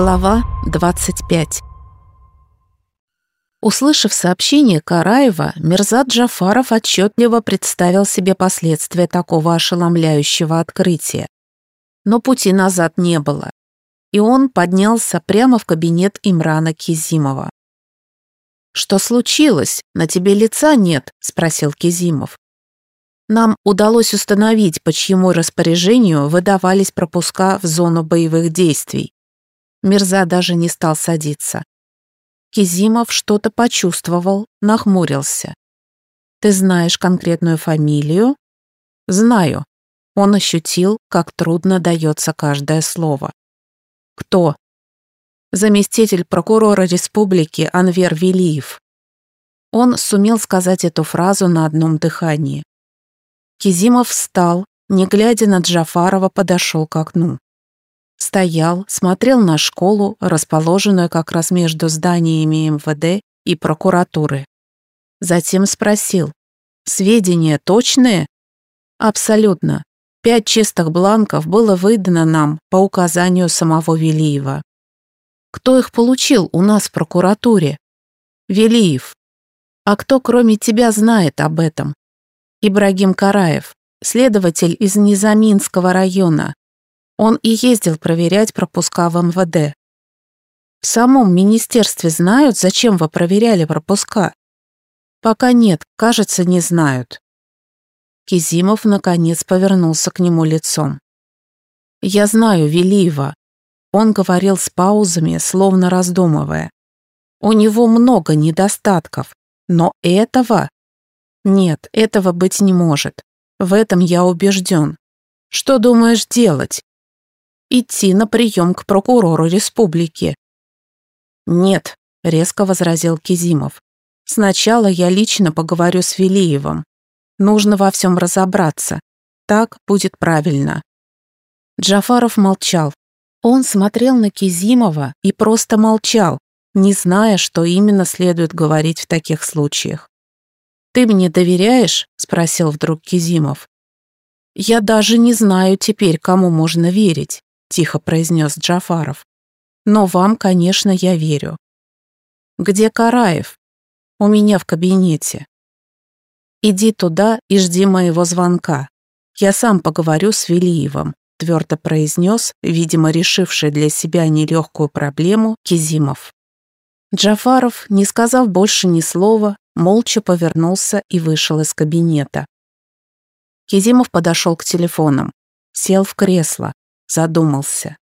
Глава 25 Услышав сообщение Караева, Мирзат Джафаров отчетливо представил себе последствия такого ошеломляющего открытия. Но пути назад не было, и он поднялся прямо в кабинет Имрана Кизимова. «Что случилось? На тебе лица нет?» – спросил Кизимов. Нам удалось установить, по чьему распоряжению выдавались пропуска в зону боевых действий. Мирза даже не стал садиться. Кизимов что-то почувствовал, нахмурился. «Ты знаешь конкретную фамилию?» «Знаю». Он ощутил, как трудно дается каждое слово. «Кто?» «Заместитель прокурора республики Анвер Велиев». Он сумел сказать эту фразу на одном дыхании. Кизимов встал, не глядя на Джафарова, подошел к окну. Стоял, смотрел на школу, расположенную как раз между зданиями МВД и прокуратуры. Затем спросил, «Сведения точные?» «Абсолютно. Пять чистых бланков было выдано нам по указанию самого Велиева». «Кто их получил у нас в прокуратуре?» «Велиев». «А кто, кроме тебя, знает об этом?» «Ибрагим Караев, следователь из Низаминского района, он и ездил проверять пропуска в МВД. В самом министерстве знают, зачем вы проверяли пропуска? Пока нет, кажется, не знают. Кизимов наконец повернулся к нему лицом. Я знаю Велиева. Он говорил с паузами, словно раздумывая. У него много недостатков, но этого... Нет, этого быть не может. В этом я убежден. Что думаешь делать? Идти на прием к прокурору республики. «Нет», — резко возразил Кизимов. «Сначала я лично поговорю с Велиевым. Нужно во всем разобраться. Так будет правильно». Джафаров молчал. Он смотрел на Кизимова и просто молчал, не зная, что именно следует говорить в таких случаях. «Ты мне доверяешь?» — спросил вдруг Кизимов. «Я даже не знаю теперь, кому можно верить. — тихо произнес Джафаров. «Но вам, конечно, я верю». «Где Караев?» «У меня в кабинете». «Иди туда и жди моего звонка. Я сам поговорю с Велиевым», — твердо произнес, видимо, решивший для себя нелегкую проблему, Кизимов. Джафаров, не сказав больше ни слова, молча повернулся и вышел из кабинета. Кизимов подошел к телефонам, сел в кресло, задумался.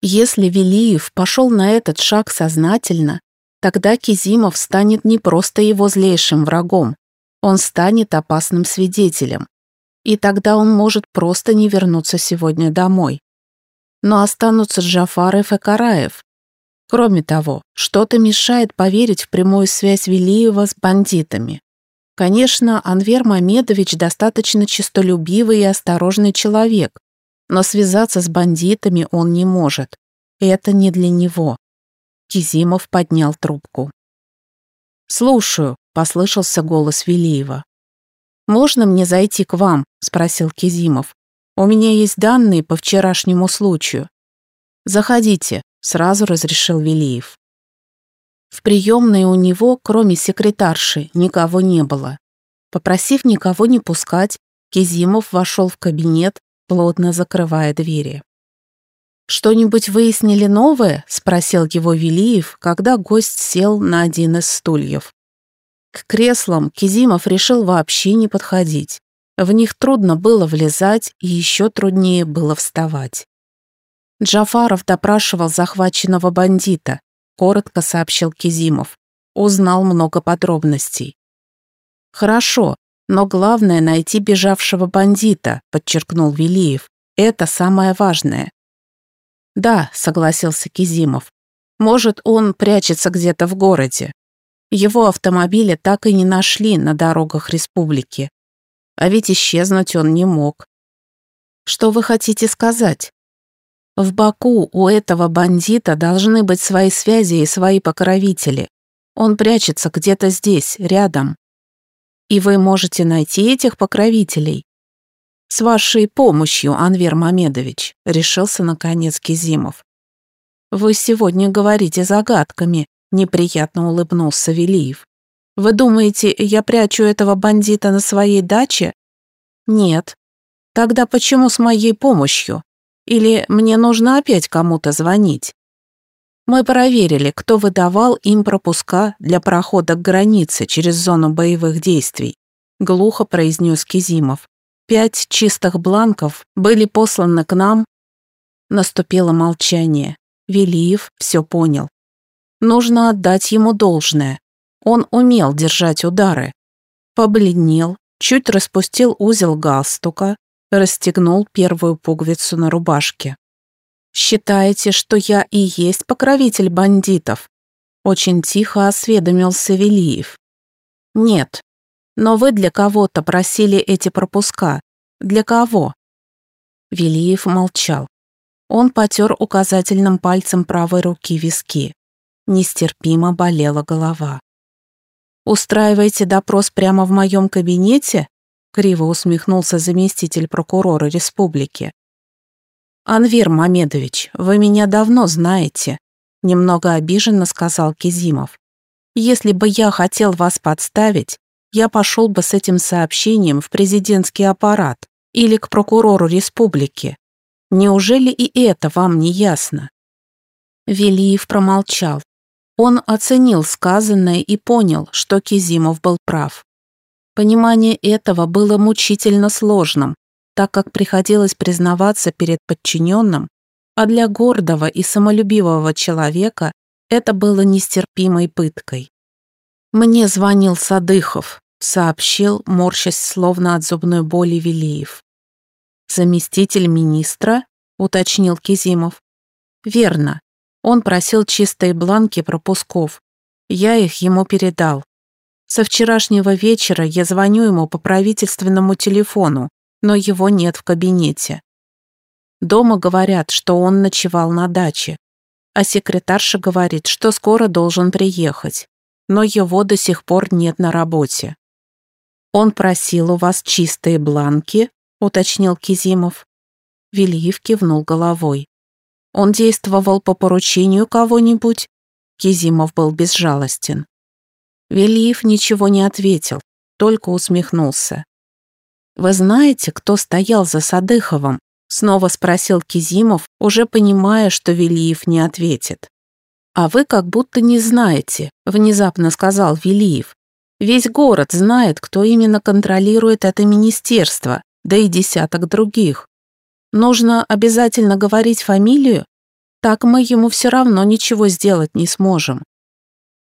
Если Велиев пошел на этот шаг сознательно, тогда Кизимов станет не просто его злейшим врагом, он станет опасным свидетелем. И тогда он может просто не вернуться сегодня домой. Но останутся Джафаров и Караев. Кроме того, что-то мешает поверить в прямую связь Велиева с бандитами. Конечно, Анвер Мамедович достаточно честолюбивый и осторожный человек, но связаться с бандитами он не может. Это не для него. Кизимов поднял трубку. «Слушаю», — послышался голос Велиева. «Можно мне зайти к вам?» — спросил Кизимов. «У меня есть данные по вчерашнему случаю». «Заходите», — сразу разрешил Велиев. В приемной у него, кроме секретарши, никого не было. Попросив никого не пускать, Кизимов вошел в кабинет, плотно закрывая двери. «Что-нибудь выяснили новое?» — спросил его Велиев, когда гость сел на один из стульев. К креслам Кизимов решил вообще не подходить. В них трудно было влезать и еще труднее было вставать. Джафаров допрашивал захваченного бандита, коротко сообщил Кизимов. Узнал много подробностей. «Хорошо, но главное — найти бежавшего бандита, подчеркнул Велиев. Это самое важное. Да, согласился Кизимов. Может, он прячется где-то в городе. Его автомобиля так и не нашли на дорогах республики. А ведь исчезнуть он не мог. Что вы хотите сказать? В Баку у этого бандита должны быть свои связи и свои покровители. Он прячется где-то здесь, рядом. И вы можете найти этих покровителей. С вашей помощью, Анвер Мамедович, решился наконец Кизимов. «Вы сегодня говорите загадками», — неприятно улыбнулся Велиев. «Вы думаете, я прячу этого бандита на своей даче?» «Нет». «Тогда почему с моей помощью? Или мне нужно опять кому-то звонить?» Мы проверили, кто выдавал им пропуска для прохода к границе через зону боевых действий, глухо произнес Кизимов. Пять чистых бланков были посланы к нам. Наступило молчание. Велиев все понял. Нужно отдать ему должное. Он умел держать удары. Побледнел, чуть распустил узел галстука, расстегнул первую пуговицу на рубашке. «Считаете, что я и есть покровитель бандитов?» Очень тихо осведомился Велиев. «Нет, но вы для кого-то просили эти пропуска. Для кого?» Велиев молчал. Он потер указательным пальцем правой руки виски. Нестерпимо болела голова. «Устраиваете допрос прямо в моем кабинете?» Криво усмехнулся заместитель прокурора республики. «Анвер Мамедович, вы меня давно знаете», немного обиженно сказал Кизимов. «Если бы я хотел вас подставить, я пошел бы с этим сообщением в президентский аппарат или к прокурору республики. Неужели и это вам не ясно?» Велиев промолчал. Он оценил сказанное и понял, что Кизимов был прав. Понимание этого было мучительно сложным, так как приходилось признаваться перед подчиненным, а для гордого и самолюбивого человека это было нестерпимой пыткой. «Мне звонил Садыхов», — сообщил, морщась словно от зубной боли Велиев. «Заместитель министра?» — уточнил Кизимов. «Верно. Он просил чистые бланки пропусков. Я их ему передал. Со вчерашнего вечера я звоню ему по правительственному телефону, но его нет в кабинете. Дома говорят, что он ночевал на даче, а секретарша говорит, что скоро должен приехать, но его до сих пор нет на работе. Он просил у вас чистые бланки, уточнил Кизимов. Велиев кивнул головой. Он действовал по поручению кого-нибудь? Кизимов был безжалостен. Велиев ничего не ответил, только усмехнулся. «Вы знаете, кто стоял за Садыховым?» Снова спросил Кизимов, уже понимая, что Велиев не ответит. «А вы как будто не знаете», — внезапно сказал Велиев. Весь город знает, кто именно контролирует это министерство, да и десяток других. Нужно обязательно говорить фамилию? Так мы ему все равно ничего сделать не сможем.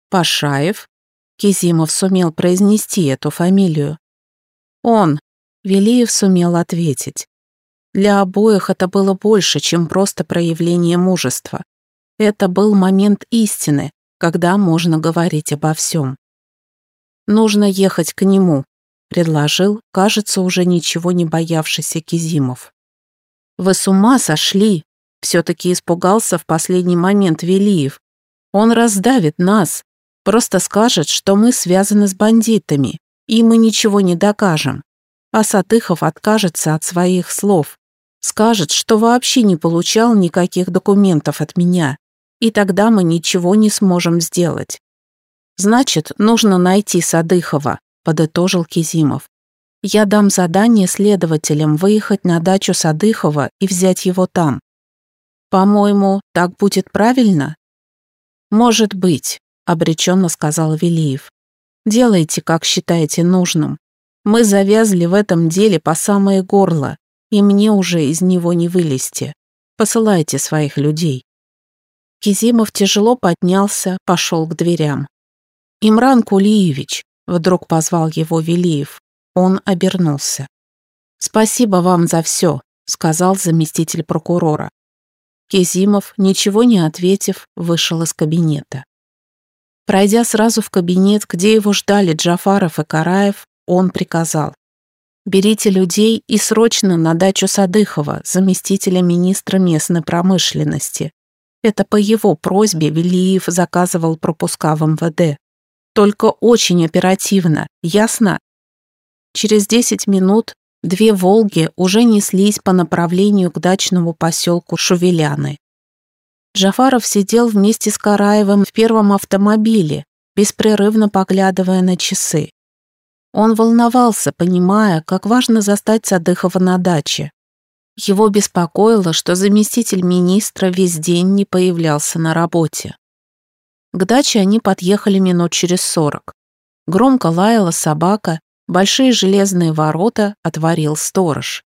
Пашаев? Кизимов сумел произнести эту фамилию. Он, Велиев сумел ответить. Для обоих это было больше, чем просто проявление мужества. Это был момент истины, когда можно говорить обо всем. Нужно ехать к нему, предложил, кажется, уже ничего не боявшийся Кизимов. Вы с ума сошли? Все-таки испугался в последний момент Велиев. Он раздавит нас, просто скажет, что мы связаны с бандитами, и мы ничего не докажем. А Сатыхов откажется от своих слов. Скажет, что вообще не получал никаких документов от меня, и тогда мы ничего не сможем сделать. «Значит, нужно найти Садыхова», — подытожил Кизимов. «Я дам задание следователям выехать на дачу Садыхова и взять его там. По-моему, так будет правильно?» «Может быть», — обреченно сказал Велиев. «Делайте, как считаете нужным. Мы завязли в этом деле по самое горло, и мне уже из него не вылезти. Посылайте своих людей». Кизимов тяжело поднялся, пошел к дверям. «Имран Кулиевич», — вдруг позвал его Велиев. Он обернулся. «Спасибо вам за все», — сказал заместитель прокурора. Кезимов, ничего не ответив, вышел из кабинета. Пройдя сразу в кабинет, где его ждали Джафаров и Караев, он приказал. «Берите людей и срочно на дачу Садыхова, заместителя министра местной промышленности. Это по его просьбе Велиев заказывал пропуска в МВД. Только очень оперативно, ясно? Через 10 минут две «Волги» уже неслись по направлению к дачному поселку Шувеляны. Джафаров сидел вместе с Караевым в первом автомобиле, беспрерывно поглядывая на часы. Он волновался, понимая, как важно застать Садыхова на даче. Его беспокоило, что заместитель министра весь день не появлялся на работе. К даче они подъехали минут через сорок. Громко лаяла собака, большие железные ворота отворил сторож.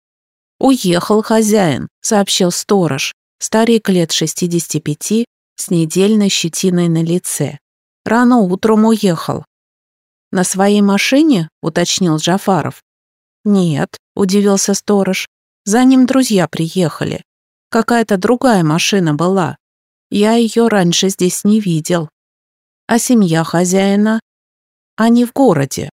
«Уехал хозяин», — сообщил сторож, старик лет 65 с недельной щетиной на лице. «Рано утром уехал». «На своей машине?» — уточнил Джафаров. «Нет», — удивился сторож, — «за ним друзья приехали. Какая-то другая машина была. Я ее раньше здесь не видел. А семья хозяина? Они в городе».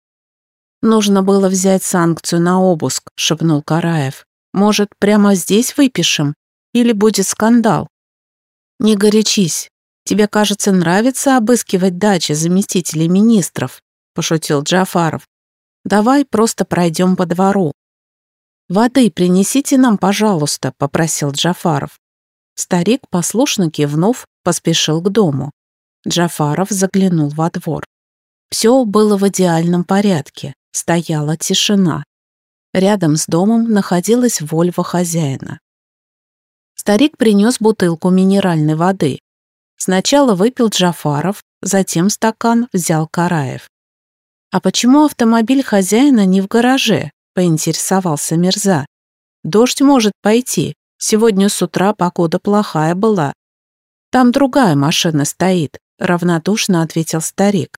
«Нужно было взять санкцию на обыск», — шепнул Караев. «Может, прямо здесь выпишем? или будет скандал. Не горячись. Тебе, кажется, нравится обыскивать дачи заместителей министров, пошутил Джафаров. Давай просто пройдем по двору. Воды принесите нам, пожалуйста, попросил Джафаров. Старик, послушно кивнув, поспешил к дому. Джафаров заглянул во двор. Все было в идеальном порядке, стояла тишина. Рядом с домом находилась Вольва хозяина. Старик принес бутылку минеральной воды. Сначала выпил Джафаров, затем стакан взял Караев. «А почему автомобиль хозяина не в гараже?» – поинтересовался Мирза. «Дождь может пойти. Сегодня с утра погода плохая была». «Там другая машина стоит», – равнодушно ответил старик.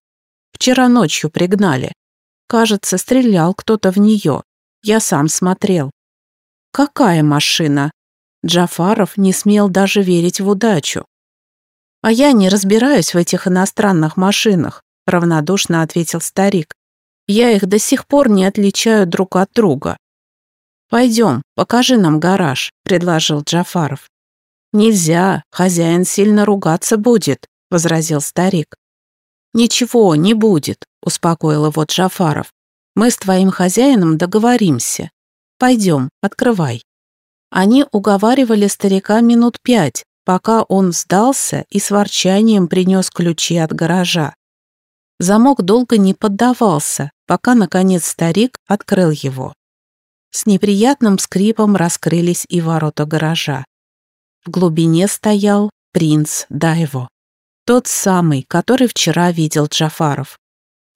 «Вчера ночью пригнали. Кажется, стрелял кто-то в нее. Я сам смотрел». «Какая машина?» Джафаров не смел даже верить в удачу. «А я не разбираюсь в этих иностранных машинах», равнодушно ответил старик. «Я их до сих пор не отличаю друг от друга». «Пойдем, покажи нам гараж», — предложил Джафаров. «Нельзя, хозяин сильно ругаться будет», — возразил старик. «Ничего, не будет», — успокоил его Джафаров. «Мы с твоим хозяином договоримся. Пойдем, открывай». Они уговаривали старика минут пять, пока он сдался и с ворчанием принес ключи от гаража. Замок долго не поддавался, пока, наконец, старик открыл его. С неприятным скрипом раскрылись и ворота гаража. В глубине стоял принц Дайво, тот самый, который вчера видел Джафаров.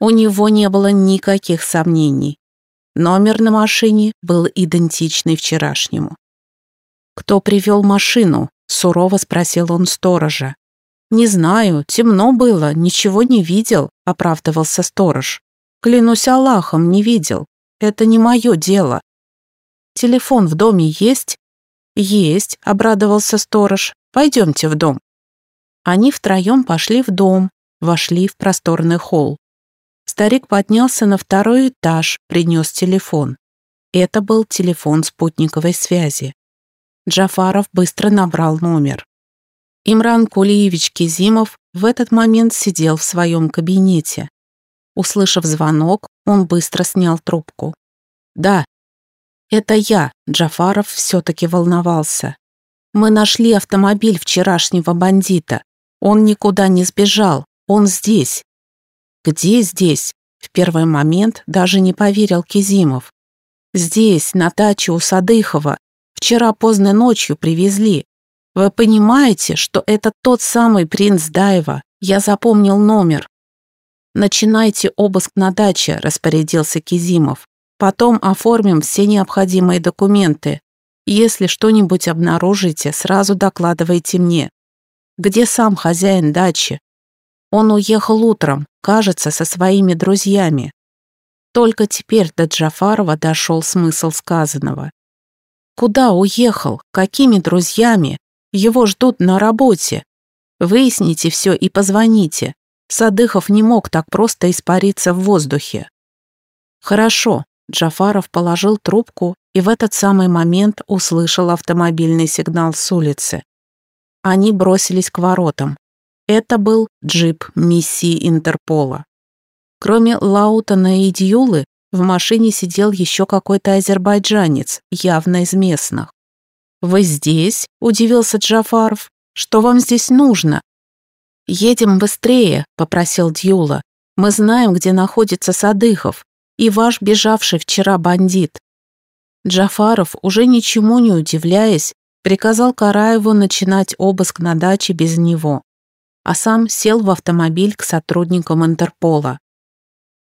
У него не было никаких сомнений. Номер на машине был идентичный вчерашнему. «Кто привел машину?» — сурово спросил он сторожа. «Не знаю, темно было, ничего не видел», — оправдывался сторож. «Клянусь Аллахом, не видел. Это не мое дело». «Телефон в доме есть?» «Есть», — обрадовался сторож. «Пойдемте в дом». Они втроем пошли в дом, вошли в просторный холл. Старик поднялся на второй этаж, принес телефон. Это был телефон спутниковой связи. Джафаров быстро набрал номер. Имран Кулиевич Кизимов в этот момент сидел в своем кабинете. Услышав звонок, он быстро снял трубку. «Да, это я», Джафаров все-таки волновался. «Мы нашли автомобиль вчерашнего бандита. Он никуда не сбежал, он здесь». «Где здесь?» В первый момент даже не поверил Кизимов. «Здесь, на даче у Садыхова, Вчера поздно ночью привезли. Вы понимаете, что это тот самый принц Даева? Я запомнил номер. Начинайте обыск на даче, распорядился Кизимов. Потом оформим все необходимые документы. Если что-нибудь обнаружите, сразу докладывайте мне. Где сам хозяин дачи? Он уехал утром, кажется, со своими друзьями. Только теперь до Джафарова дошел смысл сказанного. Куда уехал? Какими друзьями? Его ждут на работе. Выясните все и позвоните. Садыхов не мог так просто испариться в воздухе. Хорошо. Джафаров положил трубку и в этот самый момент услышал автомобильный сигнал с улицы. Они бросились к воротам. Это был джип миссии Интерпола. Кроме Лаутона и Дьюлы, в машине сидел еще какой-то азербайджанец, явно из местных. «Вы здесь?» – удивился Джафаров. Что вам здесь нужно?» «Едем быстрее», — попросил Дьюла. «Мы знаем, где находится Садыхов и ваш бежавший вчера бандит». Джафаров, уже ничему не удивляясь, приказал Караеву начинать обыск на даче без него, а сам сел в автомобиль к сотрудникам Интерпола.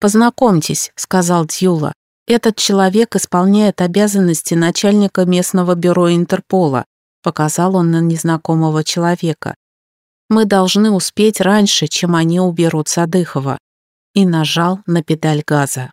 «Познакомьтесь», — сказал Дьюла. «Этот человек исполняет обязанности начальника местного бюро Интерпола», — показал он на незнакомого человека. «Мы должны успеть раньше, чем они уберут Садыхова», и нажал на педаль газа.